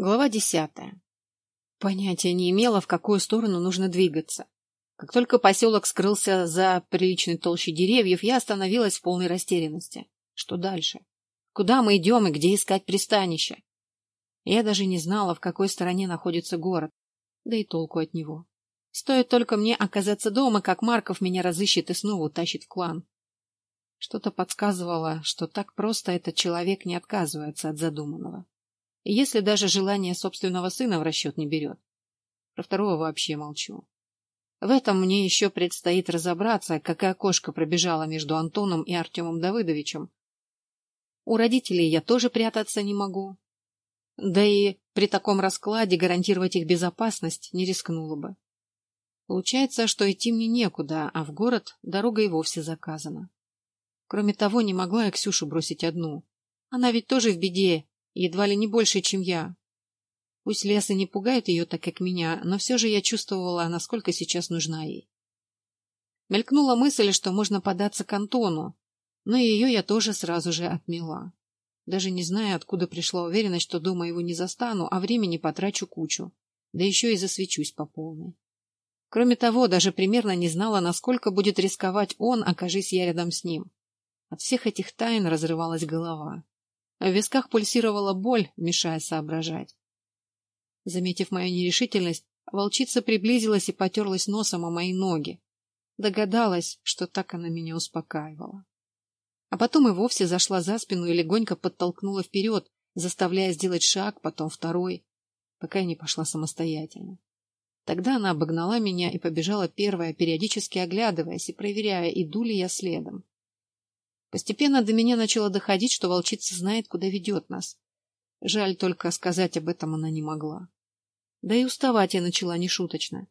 Глава десятая. Понятия не имела, в какую сторону нужно двигаться. Как только поселок скрылся за приличной толщей деревьев, я остановилась в полной растерянности. Что дальше? Куда мы идем и где искать пристанище? Я даже не знала, в какой стороне находится город, да и толку от него. Стоит только мне оказаться дома, как Марков меня разыщет и снова утащит в клан. Что-то подсказывало, что так просто этот человек не отказывается от задуманного если даже желание собственного сына в расчет не берет. Про второго вообще молчу. В этом мне еще предстоит разобраться, какая кошка пробежала между Антоном и Артемом Давыдовичем. У родителей я тоже прятаться не могу. Да и при таком раскладе гарантировать их безопасность не рискнула бы. Получается, что идти мне некуда, а в город дорога и вовсе заказана. Кроме того, не могла я Ксюшу бросить одну. Она ведь тоже в беде едва ли не больше, чем я. Пусть лес и не пугает ее так, как меня, но все же я чувствовала, насколько сейчас нужна ей. Мелькнула мысль, что можно податься к Антону, но ее я тоже сразу же отмела. Даже не зная, откуда пришла уверенность, что дома его не застану, а времени потрачу кучу, да еще и засвечусь по полной. Кроме того, даже примерно не знала, насколько будет рисковать он, окажись я рядом с ним. От всех этих тайн разрывалась голова. В висках пульсировала боль, мешая соображать. Заметив мою нерешительность, волчица приблизилась и потерлась носом о мои ноги. Догадалась, что так она меня успокаивала. А потом и вовсе зашла за спину и легонько подтолкнула вперед, заставляя сделать шаг, потом второй, пока я не пошла самостоятельно. Тогда она обогнала меня и побежала первая, периодически оглядываясь и проверяя, иду ли я следом. Постепенно до меня начало доходить, что волчица знает, куда ведет нас. Жаль только сказать об этом она не могла. Да и уставать я начала нешуточно.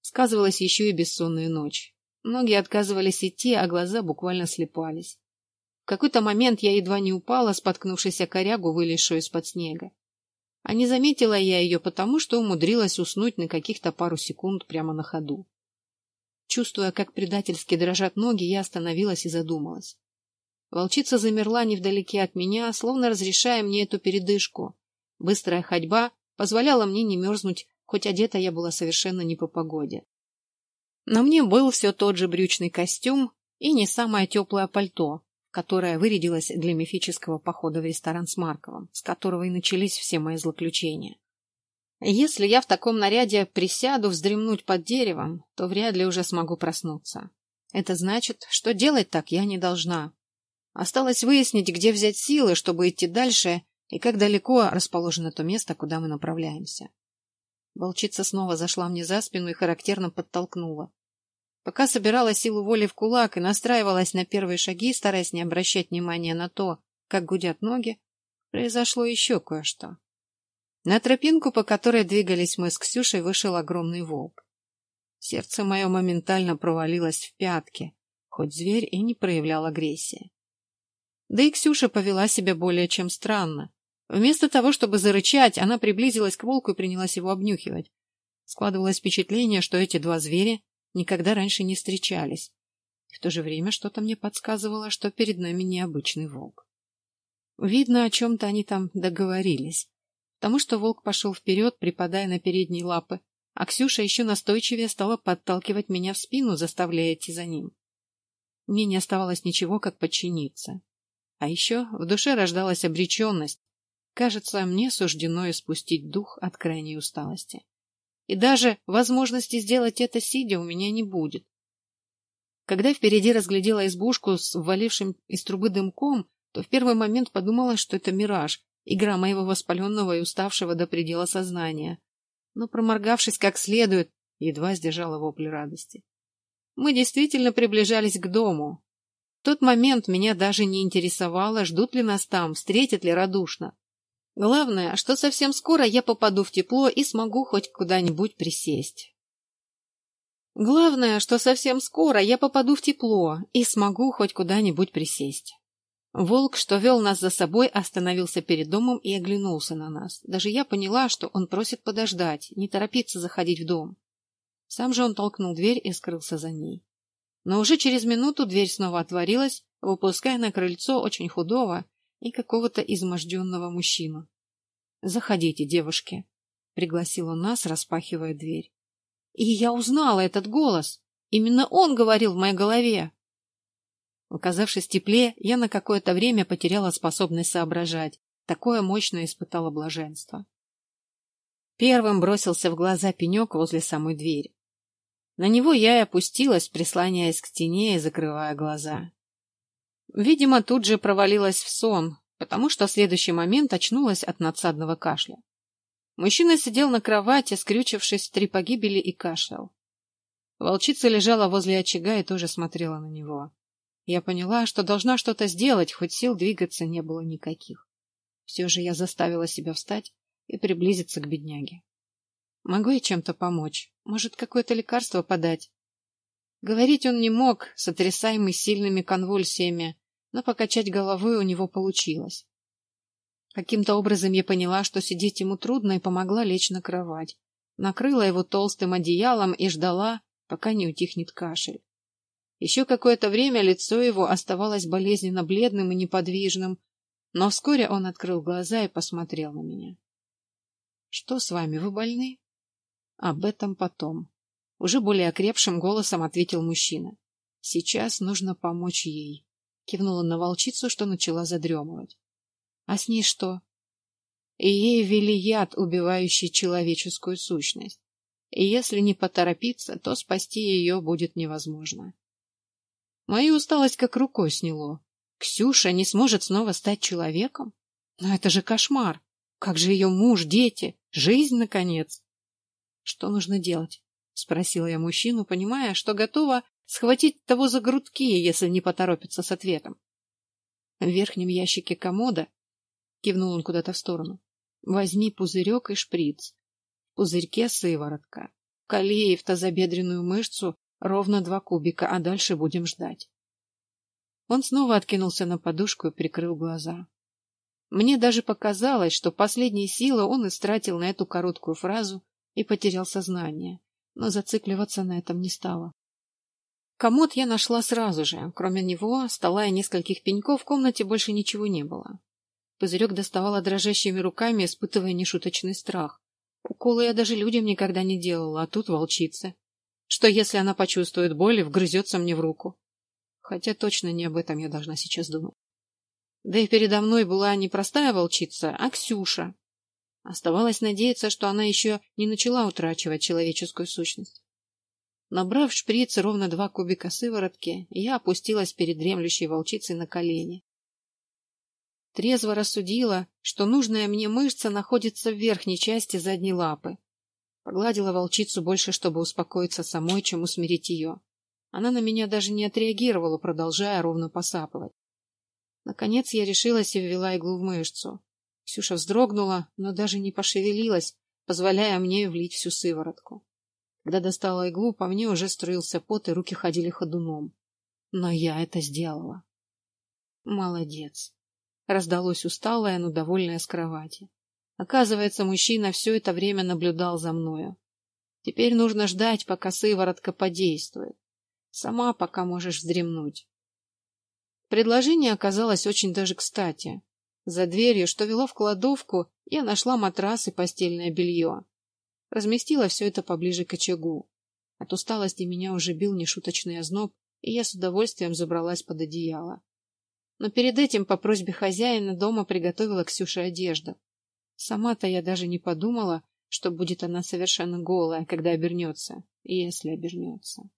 Сказывалась еще и бессонная ночь. Ноги отказывались идти, а глаза буквально слепались. В какой-то момент я едва не упала, споткнувшись о корягу, вылезшую из-под снега. А не заметила я ее потому, что умудрилась уснуть на каких-то пару секунд прямо на ходу. Чувствуя, как предательски дрожат ноги, я остановилась и задумалась. Волчица замерла невдалеке от меня, словно разрешая мне эту передышку. Быстрая ходьба позволяла мне не мерзнуть, хоть одета я была совершенно не по погоде. На мне был все тот же брючный костюм и не самое теплое пальто, которое вырядилось для мифического похода в ресторан с Марковым, с которого и начались все мои злоключения. Если я в таком наряде присяду вздремнуть под деревом, то вряд ли уже смогу проснуться. Это значит, что делать так я не должна, Осталось выяснить, где взять силы, чтобы идти дальше, и как далеко расположено то место, куда мы направляемся. Волчица снова зашла мне за спину и характерно подтолкнула. Пока собирала силу воли в кулак и настраивалась на первые шаги, стараясь не обращать внимания на то, как гудят ноги, произошло еще кое-что. На тропинку, по которой двигались мы с Ксюшей, вышел огромный волк. Сердце мое моментально провалилось в пятки, хоть зверь и не проявлял агрессии. Да и Ксюша повела себя более чем странно. Вместо того, чтобы зарычать, она приблизилась к волку и принялась его обнюхивать. Складывалось впечатление, что эти два зверя никогда раньше не встречались. В то же время что-то мне подсказывало, что перед нами необычный волк. Видно, о чем-то они там договорились, потому что волк пошел вперед, припадая на передние лапы, а Ксюша еще настойчивее стала подталкивать меня в спину, заставляя идти за ним. Мне не оставалось ничего, как подчиниться. А еще в душе рождалась обреченность. Кажется, мне суждено испустить дух от крайней усталости. И даже возможности сделать это сидя у меня не будет. Когда впереди разглядела избушку с ввалившим из трубы дымком, то в первый момент подумала, что это мираж, игра моего воспаленного и уставшего до предела сознания. Но, проморгавшись как следует, едва сдержала вопль радости. Мы действительно приближались к дому, тот момент меня даже не интересовало, ждут ли нас там, встретят ли радушно. Главное, что совсем скоро я попаду в тепло и смогу хоть куда-нибудь присесть. Главное, что совсем скоро я попаду в тепло и смогу хоть куда-нибудь присесть. Волк, что вел нас за собой, остановился перед домом и оглянулся на нас. Даже я поняла, что он просит подождать, не торопиться заходить в дом. Сам же он толкнул дверь и скрылся за ней. Но уже через минуту дверь снова отворилась, выпуская на крыльцо очень худого и какого-то изможденного мужчину. Заходите, девушки, пригласил он нас, распахивая дверь. И я узнала этот голос. Именно он говорил в моей голове. Оказавшись в тепле, я на какое-то время потеряла способность соображать. Такое мощное испытала блаженство. Первым бросился в глаза пенек возле самой двери. На него я и опустилась, прислоняясь к стене и закрывая глаза. Видимо, тут же провалилась в сон, потому что в следующий момент очнулась от надсадного кашля. Мужчина сидел на кровати, скрючившись в три погибели и кашлял. Волчица лежала возле очага и тоже смотрела на него. Я поняла, что должна что-то сделать, хоть сил двигаться не было никаких. Все же я заставила себя встать и приблизиться к бедняге. Могу я чем-то помочь? Может, какое-то лекарство подать? Говорить он не мог, сотрясаемый сильными конвульсиями, но покачать головой у него получилось. Каким-то образом я поняла, что сидеть ему трудно, и помогла лечь на кровать. Накрыла его толстым одеялом и ждала, пока не утихнет кашель. Еще какое-то время лицо его оставалось болезненно бледным и неподвижным, но вскоре он открыл глаза и посмотрел на меня. — Что с вами, вы больны? — Об этом потом. Уже более окрепшим голосом ответил мужчина. — Сейчас нужно помочь ей. Кивнула на волчицу, что начала задремывать. А с ней что? Ей ввели яд, убивающий человеческую сущность. И если не поторопиться, то спасти ее будет невозможно. Мою усталость как рукой сняло. Ксюша не сможет снова стать человеком? Но это же кошмар. Как же ее муж, дети, жизнь, наконец? Что нужно делать? Спросила я мужчину, понимая, что готова схватить того за грудки, если не поторопится с ответом. В верхнем ящике комода Кивнул он куда-то в сторону. Возьми пузырек и шприц. В пузырьке сыворотка. Калей в тазобедренную мышцу ровно два кубика, а дальше будем ждать. Он снова откинулся на подушку и прикрыл глаза. Мне даже показалось, что последние силы он истратил на эту короткую фразу и потерял сознание, но зацикливаться на этом не стало. Комод я нашла сразу же. Кроме него, стола и нескольких пеньков в комнате больше ничего не было. Пузырек доставала дрожащими руками, испытывая нешуточный страх. Уколы я даже людям никогда не делала, а тут волчица. Что, если она почувствует боль и вгрызется мне в руку? Хотя точно не об этом я должна сейчас думать. Да и передо мной была не простая волчица, а Ксюша. Оставалось надеяться, что она еще не начала утрачивать человеческую сущность. Набрав шприц ровно два кубика сыворотки, я опустилась перед дремлющей волчицей на колени. Трезво рассудила, что нужная мне мышца находится в верхней части задней лапы. Погладила волчицу больше, чтобы успокоиться самой, чем усмирить ее. Она на меня даже не отреагировала, продолжая ровно посапывать. Наконец я решилась и ввела иглу в мышцу. Ксюша вздрогнула, но даже не пошевелилась, позволяя мне влить всю сыворотку. Когда достала иглу, по мне уже струился пот, и руки ходили ходуном. Но я это сделала. Молодец. Раздалось усталое, но довольное с кровати. Оказывается, мужчина все это время наблюдал за мною. Теперь нужно ждать, пока сыворотка подействует. Сама пока можешь вздремнуть. Предложение оказалось очень даже кстати. За дверью, что вело в кладовку, я нашла матрас и постельное белье. Разместила все это поближе к очагу. От усталости меня уже бил нешуточный озноб, и я с удовольствием забралась под одеяло но перед этим по просьбе хозяина дома приготовила Ксюше одежду. Сама-то я даже не подумала, что будет она совершенно голая, когда обернется, если обернется.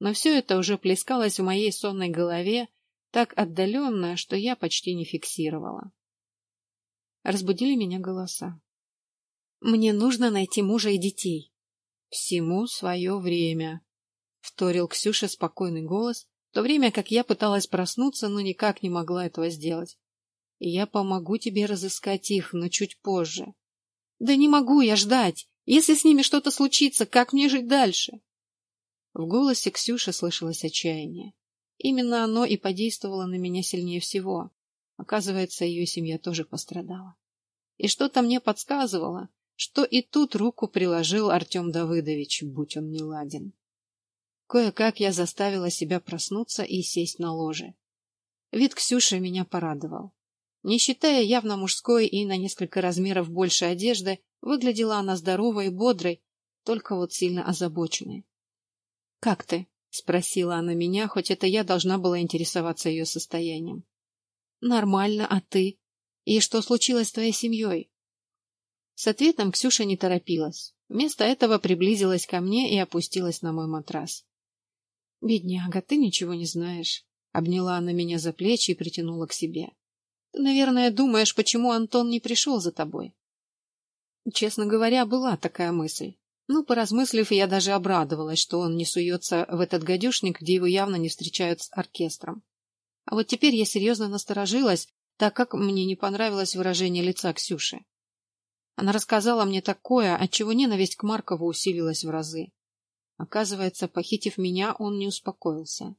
Но все это уже плескалось в моей сонной голове так отдаленно, что я почти не фиксировала. Разбудили меня голоса. «Мне нужно найти мужа и детей». «Всему свое время», — вторил Ксюша спокойный голос, то время как я пыталась проснуться, но никак не могла этого сделать. Я помогу тебе разыскать их, но чуть позже. Да не могу я ждать. Если с ними что-то случится, как мне жить дальше? В голосе Ксюши слышалось отчаяние. Именно оно и подействовало на меня сильнее всего. Оказывается, ее семья тоже пострадала. И что-то мне подсказывало, что и тут руку приложил Артем Давыдович, будь он не ладен. Кое-как я заставила себя проснуться и сесть на ложе. Вид Ксюши меня порадовал. Не считая явно мужской и на несколько размеров больше одежды, выглядела она здоровой и бодрой, только вот сильно озабоченной. — Как ты? — спросила она меня, хоть это я должна была интересоваться ее состоянием. — Нормально, а ты? И что случилось с твоей семьей? С ответом Ксюша не торопилась. Вместо этого приблизилась ко мне и опустилась на мой матрас. — Бедняга, ты ничего не знаешь. Обняла она меня за плечи и притянула к себе. — Ты, наверное, думаешь, почему Антон не пришел за тобой? Честно говоря, была такая мысль. Ну, поразмыслив, я даже обрадовалась, что он не суется в этот гадюшник, где его явно не встречают с оркестром. А вот теперь я серьезно насторожилась, так как мне не понравилось выражение лица Ксюши. Она рассказала мне такое, отчего ненависть к Маркову усилилась в разы. Оказывается, похитив меня, он не успокоился.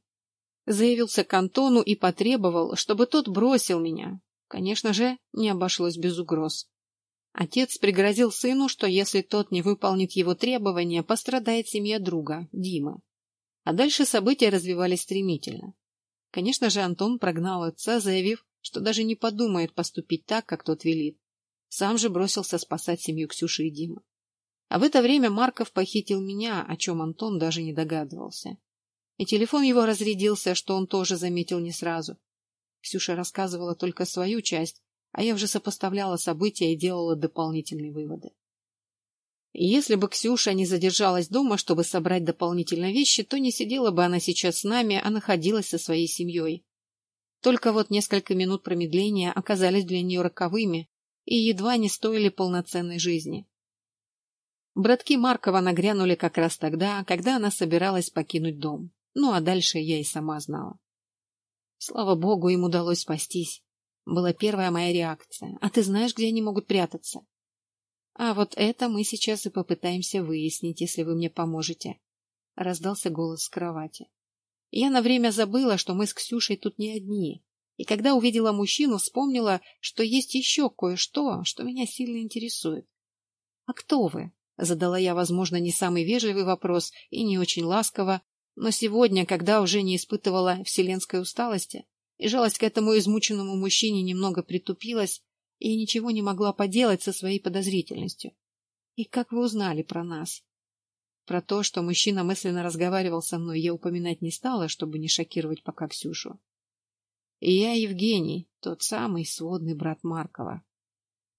Заявился к Антону и потребовал, чтобы тот бросил меня. Конечно же, не обошлось без угроз. Отец пригрозил сыну, что если тот не выполнит его требования, пострадает семья друга, Димы. А дальше события развивались стремительно. Конечно же, Антон прогнал отца, заявив, что даже не подумает поступить так, как тот велит. Сам же бросился спасать семью Ксюши и Димы. А в это время Марков похитил меня, о чем Антон даже не догадывался. И телефон его разрядился, что он тоже заметил не сразу. Ксюша рассказывала только свою часть, а я уже сопоставляла события и делала дополнительные выводы. Если бы Ксюша не задержалась дома, чтобы собрать дополнительные вещи, то не сидела бы она сейчас с нами, а находилась со своей семьей. Только вот несколько минут промедления оказались для нее роковыми и едва не стоили полноценной жизни. Братки Маркова нагрянули как раз тогда, когда она собиралась покинуть дом. Ну, а дальше я и сама знала. Слава богу, им удалось спастись была первая моя реакция. А ты знаешь, где они могут прятаться? А вот это мы сейчас и попытаемся выяснить, если вы мне поможете. Раздался голос с кровати. Я на время забыла, что мы с Ксюшей тут не одни. И когда увидела мужчину, вспомнила, что есть еще кое-что, что меня сильно интересует. «А кто вы?» — задала я, возможно, не самый вежливый вопрос и не очень ласково, но сегодня, когда уже не испытывала вселенской усталости, и жалость к этому измученному мужчине немного притупилась, и ничего не могла поделать со своей подозрительностью. И как вы узнали про нас? Про то, что мужчина мысленно разговаривал со мной, я упоминать не стала, чтобы не шокировать пока Ксюшу. И я Евгений, тот самый сводный брат Маркова.